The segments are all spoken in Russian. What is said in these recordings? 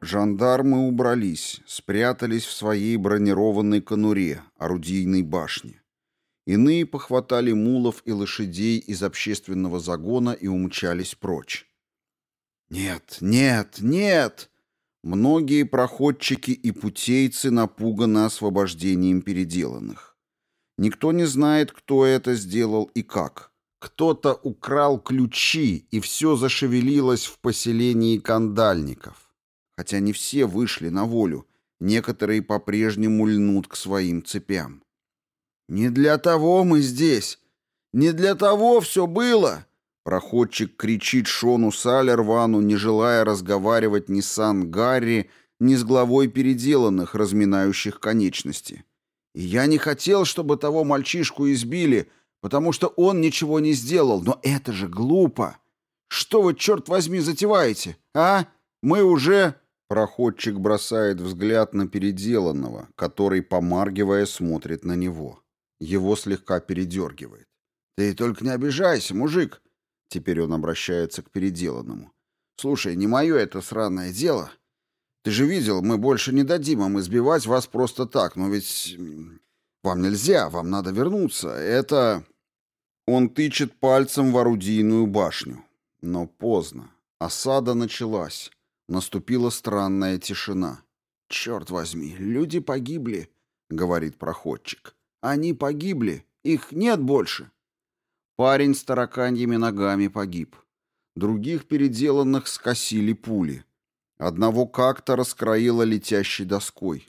Жандармы убрались, спрятались в своей бронированной конуре, орудийной башне. Иные похватали мулов и лошадей из общественного загона и умчались прочь. «Нет, нет, нет!» Многие проходчики и путейцы напуганы освобождением переделанных. Никто не знает, кто это сделал и как. Кто-то украл ключи, и все зашевелилось в поселении кандальников. Хотя не все вышли на волю, некоторые по-прежнему льнут к своим цепям. «Не для того мы здесь! Не для того все было!» Проходчик кричит Шону Салервану, не желая разговаривать ни с Ан Гарри, ни с главой переделанных, разминающих конечности. И я не хотел, чтобы того мальчишку избили, потому что он ничего не сделал, но это же глупо. Что вы, черт возьми, затеваете, а? Мы уже... Проходчик бросает взгляд на переделанного, который, помаргивая, смотрит на него. Его слегка передергивает. «Ты только не обижайся, мужик!» Теперь он обращается к переделанному. «Слушай, не мое это сраное дело. Ты же видел, мы больше не дадим им избивать вас просто так, но ведь вам нельзя, вам надо вернуться. Это...» Он тычет пальцем в орудийную башню. Но поздно. Осада началась. Наступила странная тишина. «Черт возьми, люди погибли», — говорит проходчик. «Они погибли, их нет больше». Парень с тараканьими ногами погиб. Других переделанных скосили пули. Одного как-то раскроило летящей доской.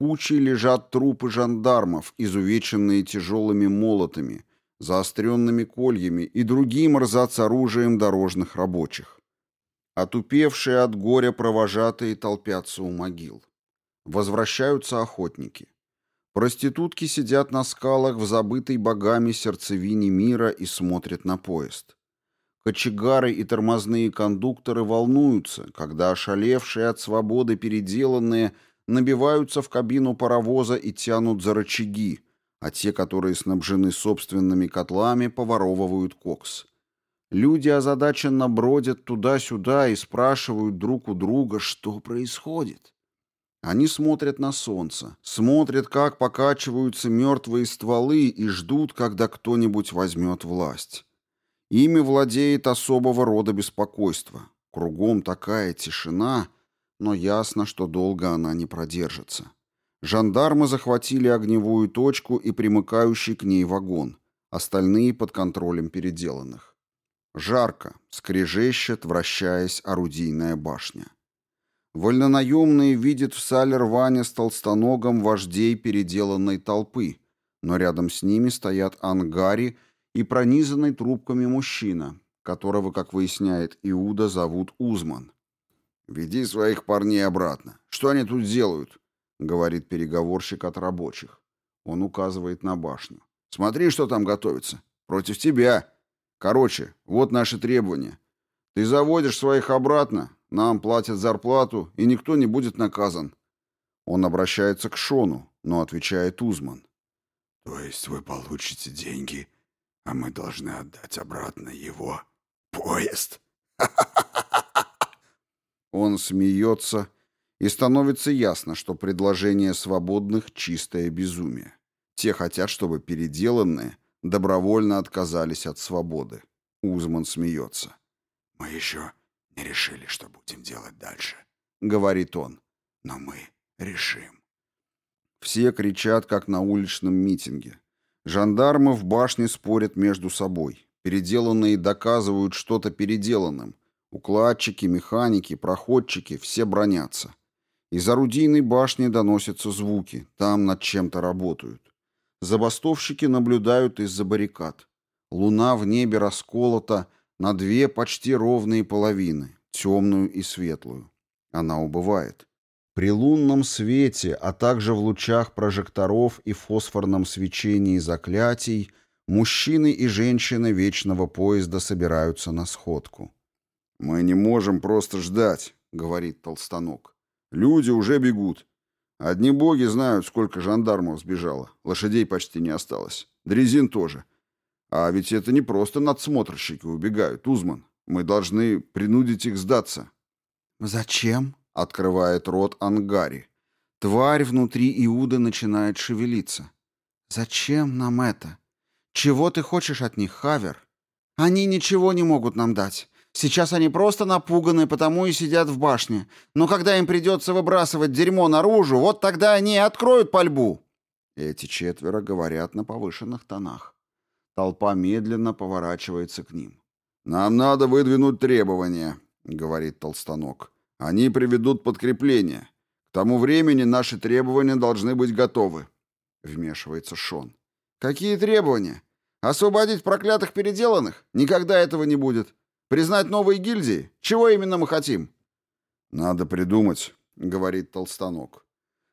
Кучей лежат трупы жандармов, изувеченные тяжелыми молотами, заостренными кольями и другим оружием дорожных рабочих. Отупевшие от горя провожатые толпятся у могил. Возвращаются охотники. Проститутки сидят на скалах в забытой богами сердцевине мира и смотрят на поезд. Кочегары и тормозные кондукторы волнуются, когда ошалевшие от свободы переделанные набиваются в кабину паровоза и тянут за рычаги, а те, которые снабжены собственными котлами, поворовывают кокс. Люди озадаченно бродят туда-сюда и спрашивают друг у друга, что происходит. Они смотрят на солнце, смотрят, как покачиваются мертвые стволы и ждут, когда кто-нибудь возьмет власть. Ими владеет особого рода беспокойство. Кругом такая тишина, но ясно, что долго она не продержится. Жандармы захватили огневую точку и примыкающий к ней вагон, остальные под контролем переделанных. Жарко, скрежещет, вращаясь орудийная башня. Вольнонаемные видят в сале рване с толстоногом вождей переделанной толпы, но рядом с ними стоят ангари и пронизанный трубками мужчина, которого, как выясняет Иуда, зовут Узман. «Веди своих парней обратно. Что они тут делают?» — говорит переговорщик от рабочих. Он указывает на башню. «Смотри, что там готовится. Против тебя. Короче, вот наши требования. Ты заводишь своих обратно, нам платят зарплату, и никто не будет наказан. Он обращается к Шону, но отвечает Узман. То есть вы получите деньги, а мы должны отдать обратно его поезд? Он смеется, и становится ясно, что предложение свободных — чистое безумие. Те хотят, чтобы переделанные добровольно отказались от свободы. Узман смеется. «Мы еще не решили, что будем делать дальше», — говорит он. «Но мы решим». Все кричат, как на уличном митинге. Жандармы в башне спорят между собой. Переделанные доказывают что-то переделанным. Укладчики, механики, проходчики — все бронятся. Из орудийной башни доносятся звуки. Там над чем-то работают. Забастовщики наблюдают из-за баррикад. Луна в небе расколота на две почти ровные половины, темную и светлую. Она убывает. При лунном свете, а также в лучах прожекторов и фосфорном свечении заклятий, мужчины и женщины вечного поезда собираются на сходку. «Мы не можем просто ждать», — говорит Толстанок. «Люди уже бегут. Одни боги знают, сколько жандармов сбежало. Лошадей почти не осталось. Дрезин тоже. А ведь это не просто надсмотрщики убегают, Узман. Мы должны принудить их сдаться. Зачем? Открывает рот Ангари. Тварь внутри Иуда начинает шевелиться. Зачем нам это? Чего ты хочешь от них, Хавер? Они ничего не могут нам дать. Сейчас они просто напуганы, потому и сидят в башне. Но когда им придется выбрасывать дерьмо наружу, вот тогда они откроют пальбу. Эти четверо говорят на повышенных тонах. Толпа медленно поворачивается к ним. «Нам надо выдвинуть требования», — говорит Толстанок. «Они приведут подкрепление. К тому времени наши требования должны быть готовы», — вмешивается Шон. «Какие требования? Освободить проклятых переделанных? Никогда этого не будет. Признать новые гильдии? Чего именно мы хотим?» «Надо придумать», — говорит Толстанок.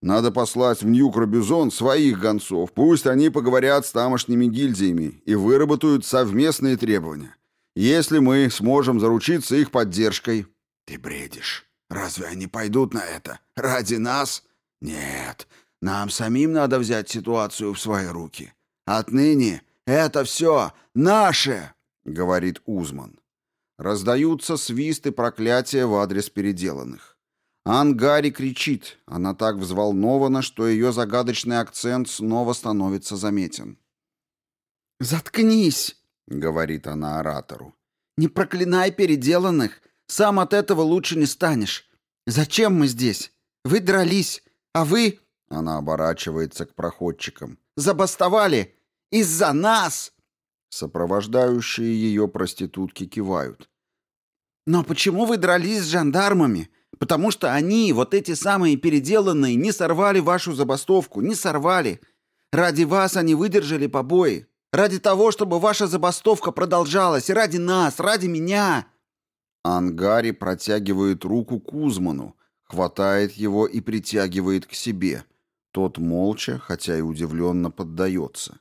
«Надо послать в Нью-Крабюзон своих гонцов. Пусть они поговорят с тамошними гильдиями и выработают совместные требования. Если мы сможем заручиться их поддержкой...» «Ты бредишь. Разве они пойдут на это? Ради нас? Нет. Нам самим надо взять ситуацию в свои руки. Отныне это все наше!» — говорит Узман. Раздаются свисты проклятия в адрес переделанных. Ангари кричит. Она так взволнована, что ее загадочный акцент снова становится заметен. «Заткнись!» — говорит она оратору. «Не проклинай переделанных. Сам от этого лучше не станешь. Зачем мы здесь? Вы дрались, а вы...» Она оборачивается к проходчикам. «Забастовали! Из-за нас!» Сопровождающие ее проститутки кивают. «Но почему вы дрались с жандармами? Потому что они, вот эти самые переделанные, не сорвали вашу забастовку, не сорвали. Ради вас они выдержали побои. Ради того, чтобы ваша забастовка продолжалась. Ради нас, ради меня!» Ангари протягивает руку Кузману, хватает его и притягивает к себе. Тот молча, хотя и удивленно поддается.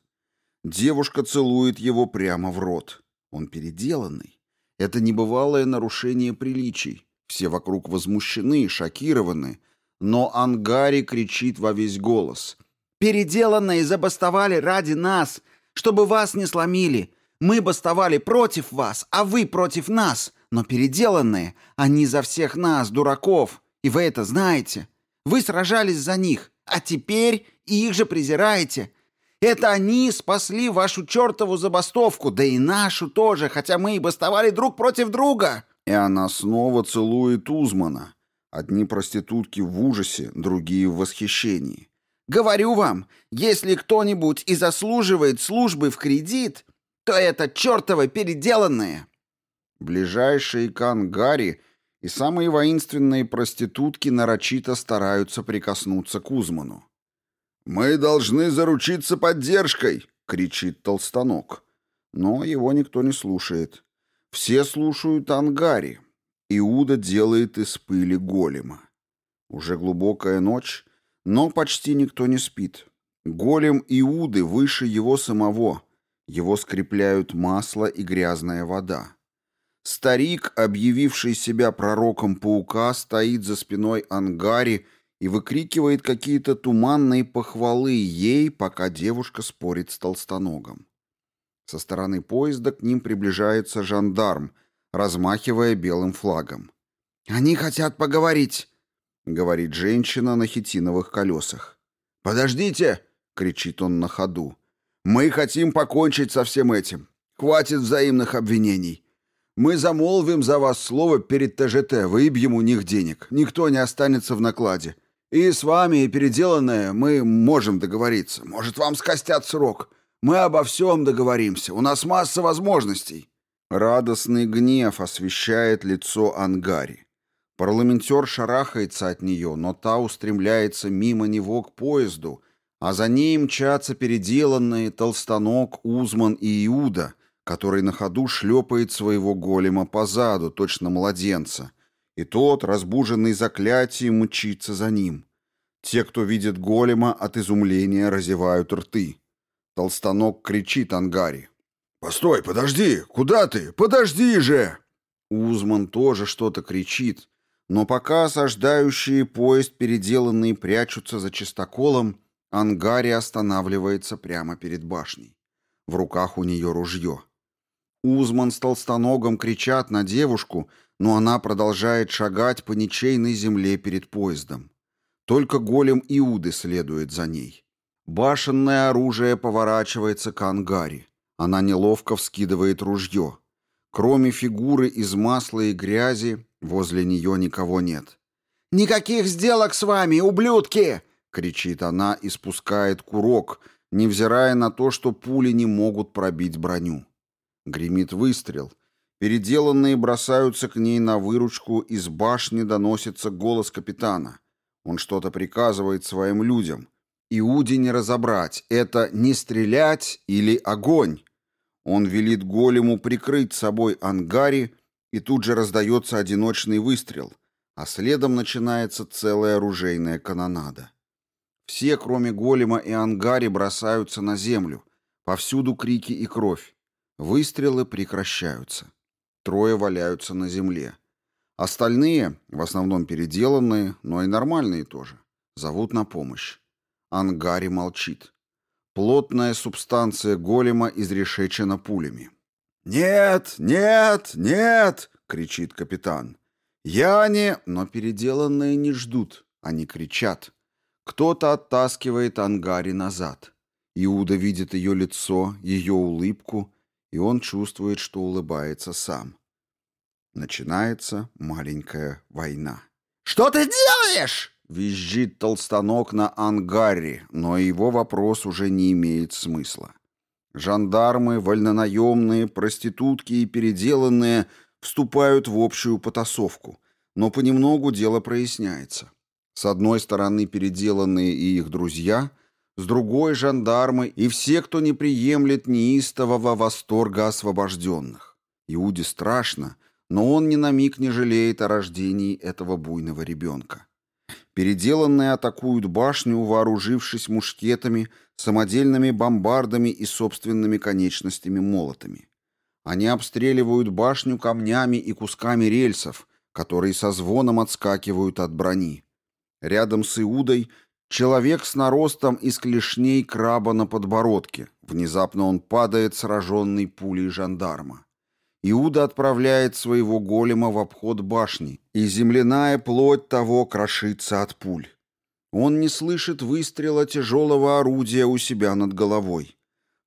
Девушка целует его прямо в рот. Он переделанный. Это небывалое нарушение приличий. Все вокруг возмущены, шокированы. Но Ангари кричит во весь голос. «Переделанные забастовали ради нас, чтобы вас не сломили. Мы бастовали против вас, а вы против нас. Но переделанные, они за всех нас, дураков. И вы это знаете. Вы сражались за них, а теперь их же презираете. Это они спасли вашу чертову забастовку, да и нашу тоже, хотя мы и бастовали друг против друга». И она снова целует Узмана. Одни проститутки в ужасе, другие в восхищении. «Говорю вам, если кто-нибудь и заслуживает службы в кредит, то это чертовы переделанные». Ближайшие к Ангари и самые воинственные проститутки нарочито стараются прикоснуться к Узману. «Мы должны заручиться поддержкой!» — кричит Толстанок. Но его никто не слушает. Все слушают Ангари. Иуда делает из пыли голема. Уже глубокая ночь, но почти никто не спит. Голем Иуды выше его самого. Его скрепляют масло и грязная вода. Старик, объявивший себя пророком паука, стоит за спиной Ангари и выкрикивает какие-то туманные похвалы ей, пока девушка спорит с толстоногом. Со стороны поезда к ним приближается жандарм, размахивая белым флагом. «Они хотят поговорить», — говорит женщина на хитиновых колесах. «Подождите!» — кричит он на ходу. «Мы хотим покончить со всем этим. Хватит взаимных обвинений. Мы замолвим за вас слово перед ТЖТ, выбьем у них денег. Никто не останется в накладе. И с вами, переделанное, мы можем договориться. Может, вам скостят срок. Мы обо всем договоримся. У нас масса возможностей». Радостный гнев освещает лицо Ангари. Парламентер шарахается от нее, но та устремляется мимо него к поезду, а за ней мчатся переделанные Толстанок, Узман и Иуда, который на ходу шлепает своего голема по заду, точно младенца — и тот, разбуженный заклятием, мчится за ним. Те, кто видит голема, от изумления разевают рты. Толстанок кричит Ангари. «Постой, подожди! Куда ты? Подожди же!» Узман тоже что-то кричит, но пока осаждающие поезд переделанные прячутся за чистоколом, Ангари останавливается прямо перед башней. В руках у нее ружье. Узман с толстоногом кричат на девушку, но она продолжает шагать по ничейной земле перед поездом. Только голем Иуды следует за ней. Башенное оружие поворачивается к ангаре. Она неловко вскидывает ружье. Кроме фигуры из масла и грязи, возле нее никого нет. «Никаких сделок с вами, ублюдки!» — кричит она и спускает курок, невзирая на то, что пули не могут пробить броню. Гремит выстрел. Переделанные бросаются к ней на выручку, из башни доносится голос капитана. Он что-то приказывает своим людям. Иуде не разобрать, это не стрелять или огонь. Он велит голему прикрыть собой ангари, и тут же раздается одиночный выстрел, а следом начинается целая оружейная канонада. Все, кроме голема и ангари, бросаются на землю. Повсюду крики и кровь. Выстрелы прекращаются. Трое валяются на земле. Остальные, в основном переделанные, но и нормальные тоже, зовут на помощь. Ангари молчит. Плотная субстанция голема изрешечена пулями. «Нет, нет, нет!» — кричит капитан. «Я не...» Но переделанные не ждут, они кричат. Кто-то оттаскивает Ангари назад. Иуда видит ее лицо, ее улыбку, и он чувствует, что улыбается сам. Начинается маленькая война. «Что ты делаешь?» — визжит толстанок на ангаре, но его вопрос уже не имеет смысла. Жандармы, вольнонаемные, проститутки и переделанные вступают в общую потасовку, но понемногу дело проясняется. С одной стороны переделанные и их друзья — с другой — жандармы и все, кто не приемлет неистового восторга освобожденных. Иуде страшно, но он ни на миг не жалеет о рождении этого буйного ребенка. Переделанные атакуют башню, вооружившись мушкетами, самодельными бомбардами и собственными конечностями молотами. Они обстреливают башню камнями и кусками рельсов, которые со звоном отскакивают от брони. Рядом с Иудой Человек с наростом из клешней краба на подбородке. Внезапно он падает, сраженный пулей жандарма. Иуда отправляет своего голема в обход башни, и земляная плоть того крошится от пуль. Он не слышит выстрела тяжелого орудия у себя над головой.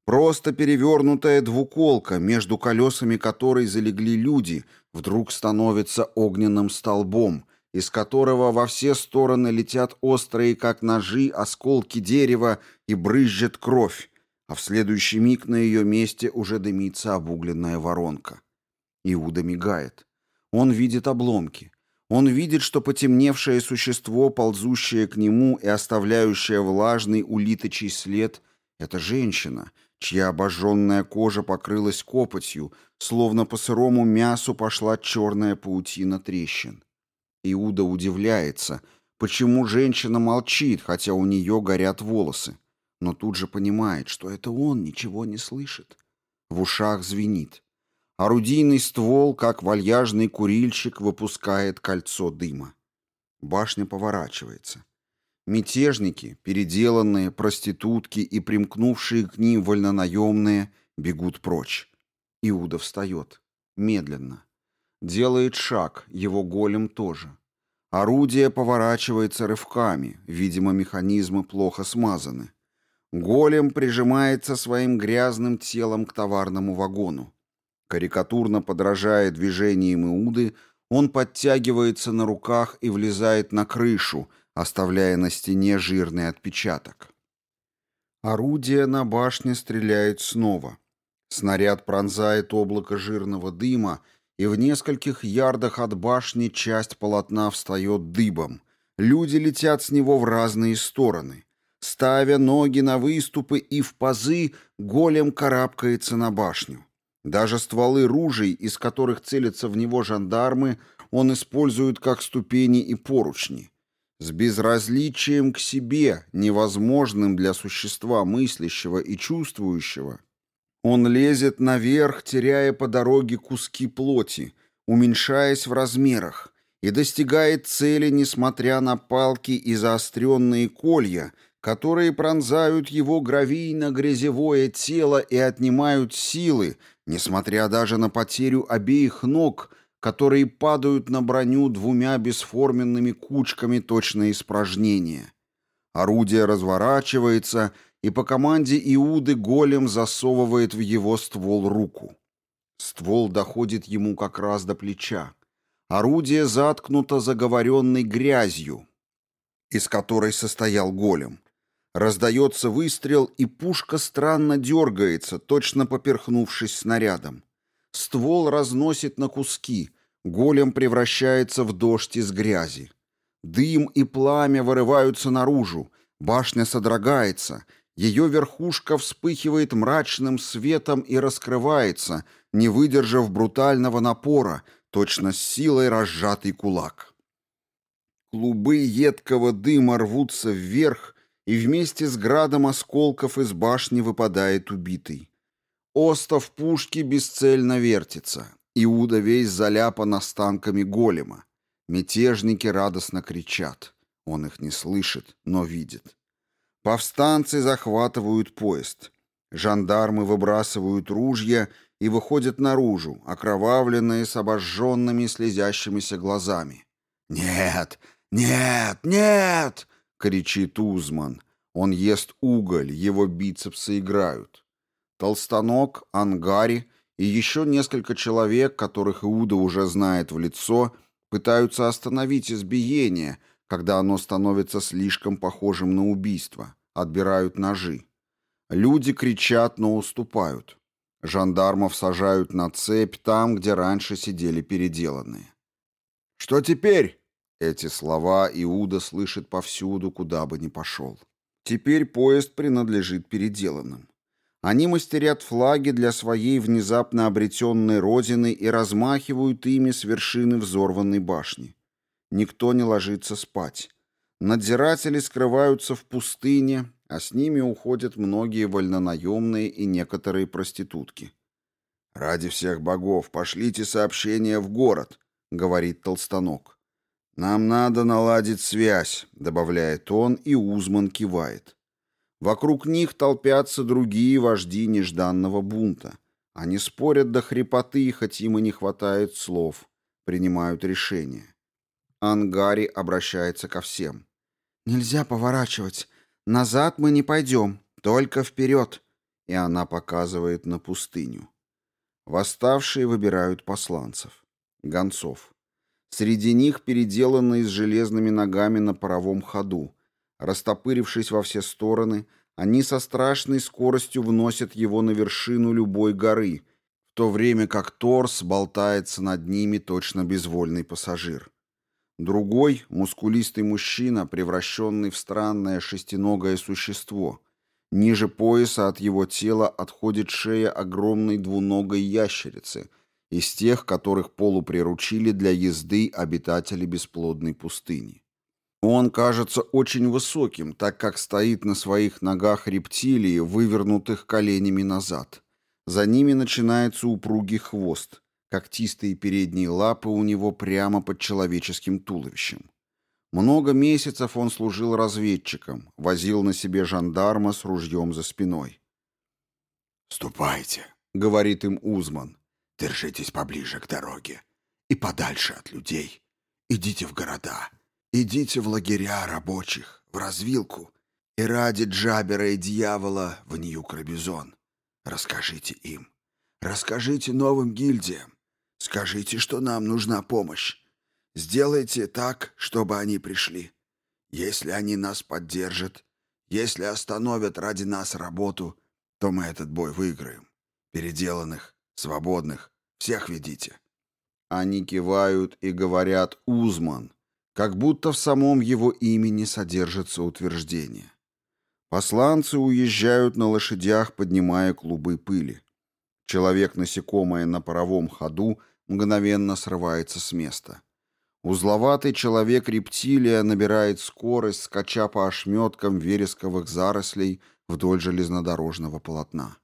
Просто перевернутая двуколка, между колесами которой залегли люди, вдруг становится огненным столбом — из которого во все стороны летят острые, как ножи, осколки дерева и брызжет кровь, а в следующий миг на ее месте уже дымится обугленная воронка. Иуда мигает. Он видит обломки. Он видит, что потемневшее существо, ползущее к нему и оставляющее влажный улиточий след, — это женщина, чья обожженная кожа покрылась копотью, словно по сырому мясу пошла черная паутина трещин. Иуда удивляется, почему женщина молчит, хотя у нее горят волосы. Но тут же понимает, что это он ничего не слышит. В ушах звенит. Орудийный ствол, как вальяжный курильщик, выпускает кольцо дыма. Башня поворачивается. Мятежники, переделанные, проститутки и примкнувшие к ним вольнонаемные бегут прочь. Иуда встает. Медленно. Делает шаг, его голем тоже. Орудие поворачивается рывками, видимо, механизмы плохо смазаны. Голем прижимается своим грязным телом к товарному вагону. Карикатурно подражая движениям Иуды, он подтягивается на руках и влезает на крышу, оставляя на стене жирный отпечаток. Орудие на башне стреляет снова. Снаряд пронзает облако жирного дыма, и в нескольких ярдах от башни часть полотна встает дыбом. Люди летят с него в разные стороны. Ставя ноги на выступы и в пазы, голем карабкается на башню. Даже стволы ружей, из которых целятся в него жандармы, он использует как ступени и поручни. С безразличием к себе, невозможным для существа мыслящего и чувствующего, он лезет наверх, теряя по дороге куски плоти, уменьшаясь в размерах, и достигает цели, несмотря на палки и заостренные колья, которые пронзают его гравийно-грязевое тело и отнимают силы, несмотря даже на потерю обеих ног, которые падают на броню двумя бесформенными кучками точно испражнения. Орудие разворачивается, и по команде Иуды голем засовывает в его ствол руку. Ствол доходит ему как раз до плеча. Орудие заткнуто заговоренной грязью, из которой состоял голем. Раздается выстрел, и пушка странно дергается, точно поперхнувшись снарядом. Ствол разносит на куски, голем превращается в дождь из грязи. Дым и пламя вырываются наружу, башня содрогается, ее верхушка вспыхивает мрачным светом и раскрывается, не выдержав брутального напора, точно с силой разжатый кулак. Клубы едкого дыма рвутся вверх, и вместе с градом осколков из башни выпадает убитый. Остов пушки бесцельно вертится. Иуда весь заляпан останками голема. Мятежники радостно кричат. Он их не слышит, но видит. Повстанцы захватывают поезд. Жандармы выбрасывают ружья и выходят наружу, окровавленные с обожженными слезящимися глазами. «Нет! Нет! Нет!» — кричит Узман. Он ест уголь, его бицепсы играют. Толстанок, Ангари и еще несколько человек, которых Иуда уже знает в лицо, пытаются остановить избиение, когда оно становится слишком похожим на убийство, отбирают ножи. Люди кричат, но уступают. Жандармов сажают на цепь там, где раньше сидели переделанные. «Что теперь?» Эти слова Иуда слышит повсюду, куда бы ни пошел. Теперь поезд принадлежит переделанным. Они мастерят флаги для своей внезапно обретенной родины и размахивают ими с вершины взорванной башни. Никто не ложится спать. Надзиратели скрываются в пустыне, а с ними уходят многие вольнонаемные и некоторые проститутки. «Ради всех богов, пошлите сообщение в город», — говорит Толстанок. «Нам надо наладить связь», — добавляет он, и Узман кивает. Вокруг них толпятся другие вожди нежданного бунта. Они спорят до хрипоты, хоть им и не хватает слов, принимают решения. Ангари обращается ко всем. «Нельзя поворачивать. Назад мы не пойдем, только вперед». И она показывает на пустыню. Восставшие выбирают посланцев, гонцов. Среди них переделанные с железными ногами на паровом ходу. Растопырившись во все стороны, они со страшной скоростью вносят его на вершину любой горы, в то время как торс болтается над ними точно безвольный пассажир. Другой — мускулистый мужчина, превращенный в странное шестиногое существо. Ниже пояса от его тела отходит шея огромной двуногой ящерицы — из тех, которых полуприручили для езды обитатели бесплодной пустыни. Он кажется очень высоким, так как стоит на своих ногах рептилии, вывернутых коленями назад. За ними начинается упругий хвост. Когтистые передние лапы у него прямо под человеческим туловищем. Много месяцев он служил разведчиком, возил на себе жандарма с ружьем за спиной. «Ступайте», — говорит им Узман. Держитесь поближе к дороге и подальше от людей. Идите в города, идите в лагеря рабочих, в развилку и ради Джабера и дьявола в Нью-Крабизон. Расскажите им. Расскажите новым гильдиям. Скажите, что нам нужна помощь. Сделайте так, чтобы они пришли. Если они нас поддержат, если остановят ради нас работу, то мы этот бой выиграем. Переделанных Свободных. Всех ведите». Они кивают и говорят «Узман», как будто в самом его имени содержится утверждение. Посланцы уезжают на лошадях, поднимая клубы пыли. Человек-насекомое на паровом ходу мгновенно срывается с места. Узловатый человек-рептилия набирает скорость, скача по ошметкам вересковых зарослей вдоль железнодорожного полотна.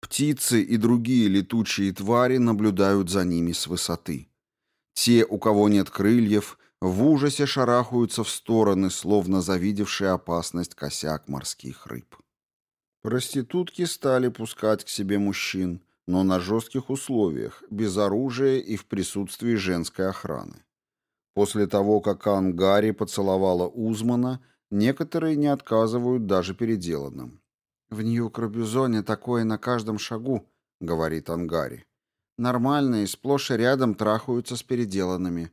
Птицы и другие летучие твари наблюдают за ними с высоты. Те, у кого нет крыльев, в ужасе шарахаются в стороны, словно завидевшие опасность косяк морских рыб. Проститутки стали пускать к себе мужчин, но на жестких условиях, без оружия и в присутствии женской охраны. После того, как Ангари поцеловала Узмана, некоторые не отказывают даже переделанным. «В Нью-Крабюзоне такое на каждом шагу», — говорит Ангари. «Нормальные сплошь и рядом трахаются с переделанными.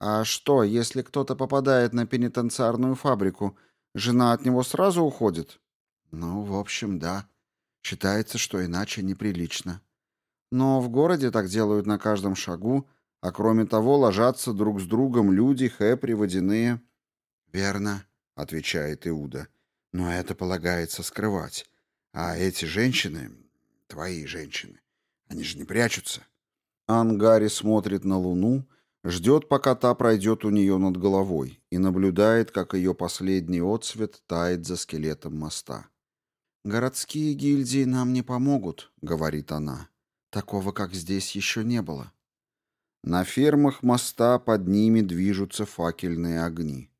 А что, если кто-то попадает на пенитенциарную фабрику, жена от него сразу уходит?» «Ну, в общем, да. Считается, что иначе неприлично. Но в городе так делают на каждом шагу, а кроме того ложатся друг с другом люди, хэпри, водяные». «Верно», — отвечает Иуда. «Но это полагается скрывать. А эти женщины, твои женщины, они же не прячутся». Ангари смотрит на луну, ждет, пока та пройдет у нее над головой, и наблюдает, как ее последний отсвет тает за скелетом моста. «Городские гильдии нам не помогут», — говорит она. «Такого, как здесь, еще не было». На фермах моста под ними движутся факельные огни.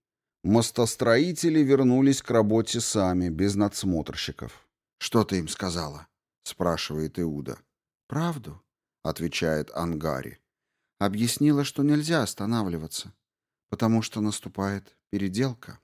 Мостостроители вернулись к работе сами, без надсмотрщиков. «Что ты им сказала?» — спрашивает Иуда. «Правду», — отвечает Ангари. «Объяснила, что нельзя останавливаться, потому что наступает переделка».